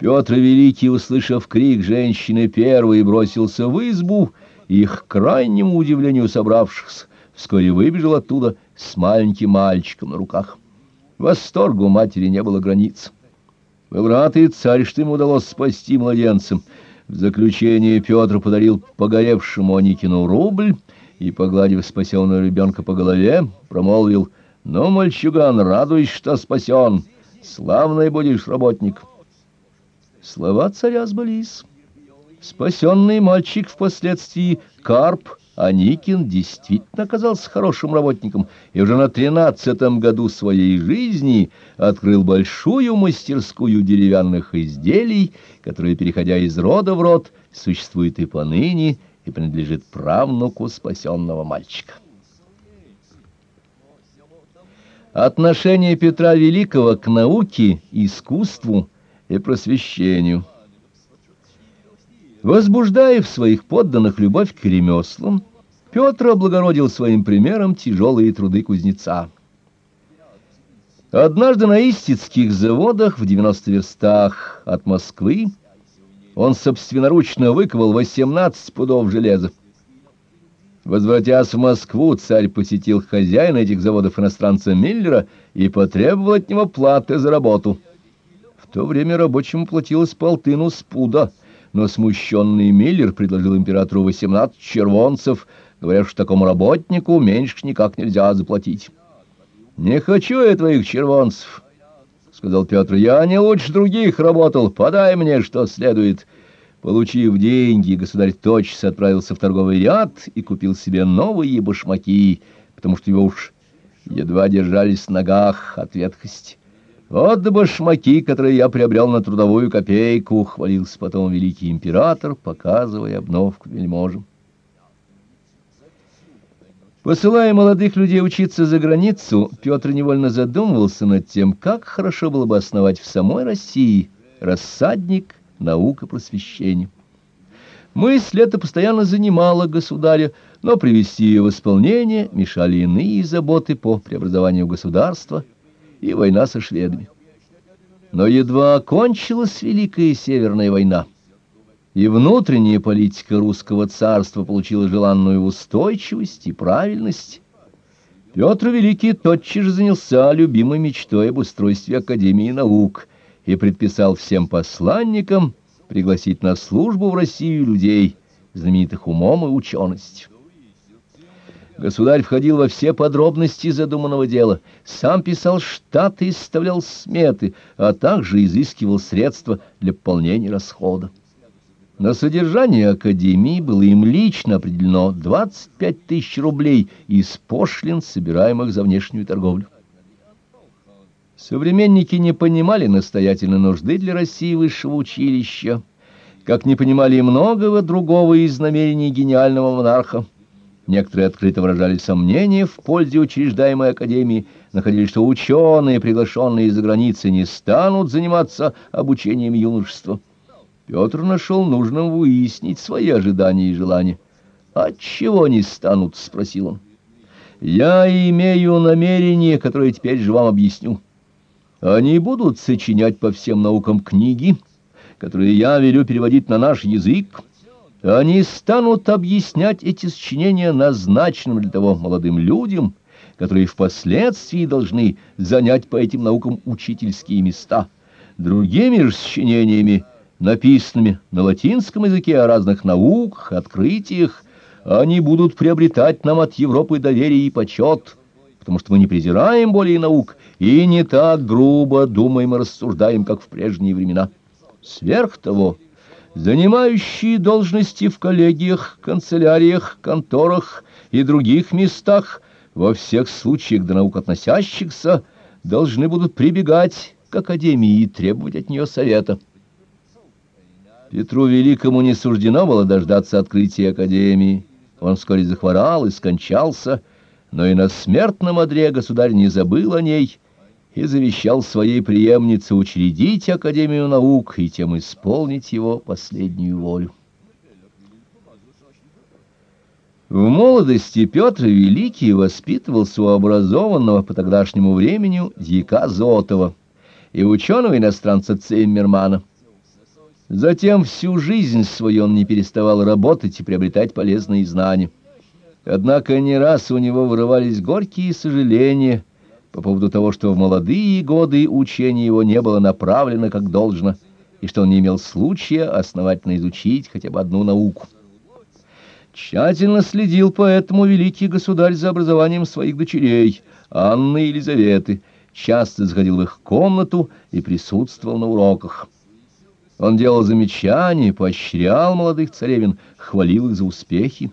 Петр Великий, услышав крик женщины, первый бросился в избу, их крайнему удивлению собравшихся вскоре выбежал оттуда с маленьким мальчиком на руках. Восторгу матери не было границ. Богатый царь, что ему удалось спасти младенцем. В заключение Петр подарил погоревшему Аникину рубль и, погладив спасенного ребенка по голове, промолвил, «Ну, мальчуган, радуйся, что спасен, славный будешь работник». Слова царя сбылись. Спасенный мальчик впоследствии Карп Аникин действительно оказался хорошим работником и уже на тринадцатом году своей жизни открыл большую мастерскую деревянных изделий, которая, переходя из рода в род, существует и поныне, и принадлежит правнуку спасенного мальчика. Отношение Петра Великого к науке, искусству и просвещению – Возбуждая в своих подданных любовь к ремеслам, Петр облагородил своим примером тяжелые труды кузнеца. Однажды на Истицких заводах в 90 верстах от Москвы он собственноручно выковал 18 пудов железа. Возвратясь в Москву, царь посетил хозяина этих заводов иностранца Миллера и потребовал от него платы за работу. То время рабочему платилось полтыну с пуда — но смущенный Миллер предложил императору 18 червонцев, говоря, что такому работнику меньше никак нельзя заплатить. «Не хочу я твоих червонцев», — сказал Петр, — «я не лучше других работал, подай мне, что следует». Получив деньги, государь тотчас отправился в торговый ряд и купил себе новые башмаки, потому что его уж едва держались в ногах от ветхости. «Вот башмаки, которые я приобрел на трудовую копейку», — хвалился потом великий император, показывая обновку вельможам. Посылая молодых людей учиться за границу, Петр невольно задумывался над тем, как хорошо было бы основать в самой России рассадник наук и просвещения. Мысль эта постоянно занимала государя, но привести ее в исполнение мешали иные заботы по преобразованию государства — и война со шведами. Но едва окончилась Великая Северная война, и внутренняя политика русского царства получила желанную устойчивость и правильность, Петр Великий тотчас же занялся любимой мечтой об устройстве Академии наук и предписал всем посланникам пригласить на службу в Россию людей, знаменитых умом и ученостью. Государь входил во все подробности задуманного дела, сам писал штаты и составлял сметы, а также изыскивал средства для пополнения расхода. На содержание Академии было им лично определено 25 тысяч рублей из пошлин, собираемых за внешнюю торговлю. Современники не понимали настоятельной нужды для России высшего училища, как не понимали и многого другого из намерений гениального монарха. Некоторые открыто выражали сомнения в пользе учреждаемой академии, находили, что ученые, приглашенные из-за границы, не станут заниматься обучением юношества. Петр нашел нужным выяснить свои ожидания и желания. «Отчего не станут?» — спросил он. «Я имею намерение, которое теперь же вам объясню. Они будут сочинять по всем наукам книги, которые я велю переводить на наш язык, они станут объяснять эти сочинения назначенным для того молодым людям, которые впоследствии должны занять по этим наукам учительские места. Другими же сочинениями, написанными на латинском языке о разных науках, открытиях, они будут приобретать нам от Европы доверие и почет, потому что мы не презираем более наук и не так грубо думаем и рассуждаем, как в прежние времена. Сверх того, занимающие должности в коллегиях, канцеляриях, конторах и других местах, во всех случаях до наук относящихся, должны будут прибегать к Академии и требовать от нее совета. Петру Великому не суждено было дождаться открытия Академии. Он вскоре захворал и скончался, но и на смертном одре государь не забыл о ней — и завещал своей преемнице учредить Академию наук и тем исполнить его последнюю волю. В молодости Петр Великий воспитывался у образованного по тогдашнему времени дьяка Зотова и ученого-иностранца Циммермана. Затем всю жизнь свою он не переставал работать и приобретать полезные знания. Однако не раз у него вырывались горькие сожаления по поводу того, что в молодые годы учение его не было направлено как должно, и что он не имел случая основательно изучить хотя бы одну науку. Тщательно следил поэтому великий государь за образованием своих дочерей, Анны и Елизаветы, часто заходил в их комнату и присутствовал на уроках. Он делал замечания, поощрял молодых царевин, хвалил их за успехи.